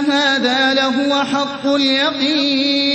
هذا لهو حق اليقين.